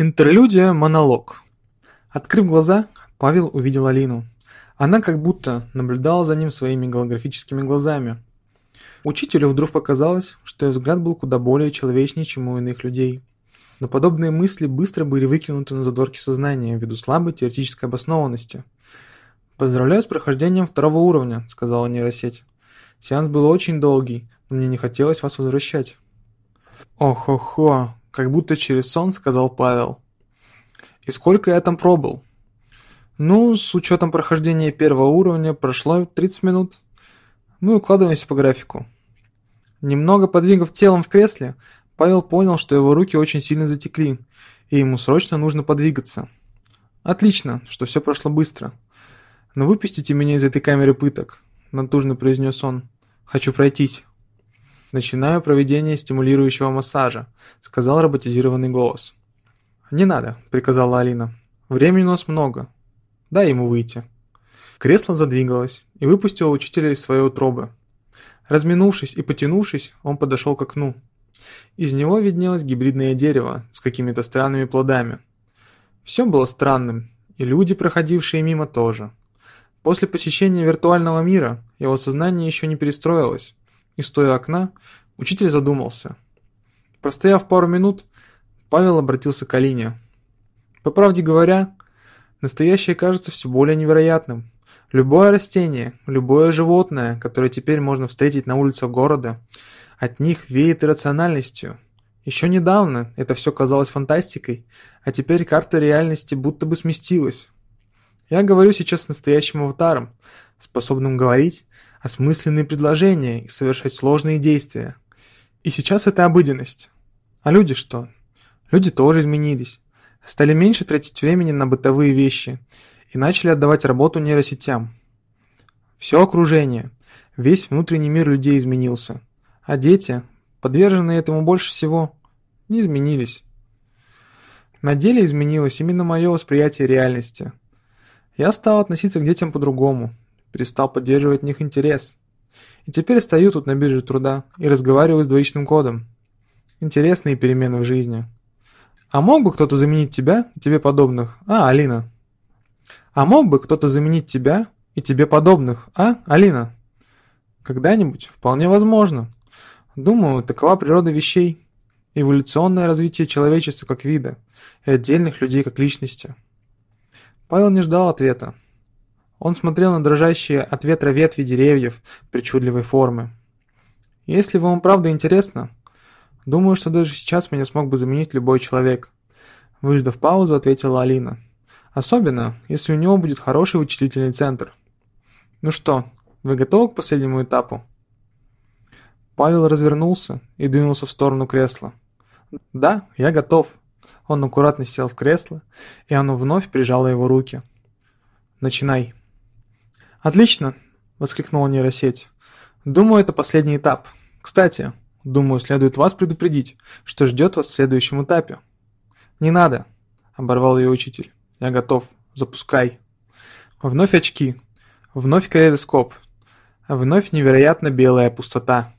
Интерлюдия «Монолог». Открыв глаза, Павел увидел Алину. Она как будто наблюдала за ним своими голографическими глазами. Учителю вдруг показалось, что ее взгляд был куда более человечнее, чем у иных людей. Но подобные мысли быстро были выкинуты на задворки сознания ввиду слабой теоретической обоснованности. «Поздравляю с прохождением второго уровня», — сказала нейросеть. «Сеанс был очень долгий, но мне не хотелось вас возвращать». «Ох-хо-хо», как будто через сон сказал Павел. «И сколько я там пробыл?» «Ну, с учетом прохождения первого уровня прошло 30 минут. Мы укладываемся по графику». Немного подвигав телом в кресле, Павел понял, что его руки очень сильно затекли, и ему срочно нужно подвигаться. «Отлично, что все прошло быстро. Но выпустите меня из этой камеры пыток», — натужно произнес он. «Хочу пройтись». «Начинаю проведение стимулирующего массажа», — сказал роботизированный голос. «Не надо», — приказала Алина. «Времени у нас много. Дай ему выйти». Кресло задвигалось и выпустило учителя из своей утробы. Разминувшись и потянувшись, он подошел к окну. Из него виднелось гибридное дерево с какими-то странными плодами. Все было странным, и люди, проходившие мимо, тоже. После посещения виртуального мира его сознание еще не перестроилось, и стоя у окна, учитель задумался. Простояв пару минут, Павел обратился к Алине. По правде говоря, настоящее кажется все более невероятным. Любое растение, любое животное, которое теперь можно встретить на улицах города, от них веет иррациональностью. Еще недавно это все казалось фантастикой, а теперь карта реальности будто бы сместилась. Я говорю сейчас с настоящим аватаром, способным говорить, осмысленные предложения и совершать сложные действия. И сейчас это обыденность. А люди что? Люди тоже изменились. Стали меньше тратить времени на бытовые вещи и начали отдавать работу нейросетям. Все окружение, весь внутренний мир людей изменился. А дети, подверженные этому больше всего, не изменились. На деле изменилось именно мое восприятие реальности. Я стал относиться к детям по-другому, перестал поддерживать в них интерес. И теперь стою тут на бирже труда и разговариваю с двоичным кодом. Интересные перемены в жизни. А мог бы кто-то заменить тебя и тебе подобных, а, Алина? А мог бы кто-то заменить тебя и тебе подобных, а, Алина? Когда-нибудь вполне возможно. Думаю, такова природа вещей. Эволюционное развитие человечества как вида и отдельных людей как личности. Павел не ждал ответа. Он смотрел на дрожащие от ветра ветви деревьев причудливой формы. Если вам правда интересно, думаю, что даже сейчас меня смог бы заменить любой человек. Выждав паузу, ответила Алина. Особенно, если у него будет хороший вычислительный центр. Ну что, вы готовы к последнему этапу? Павел развернулся и двинулся в сторону кресла. Да, я готов. Он аккуратно сел в кресло, и оно вновь прижало его руки. Начинай. «Отлично!» — воскликнула нейросеть. «Думаю, это последний этап. Кстати, думаю, следует вас предупредить, что ждет вас в следующем этапе». «Не надо!» — оборвал ее учитель. «Я готов. Запускай!» Вновь очки. Вновь калейдоскоп. Вновь невероятно белая пустота.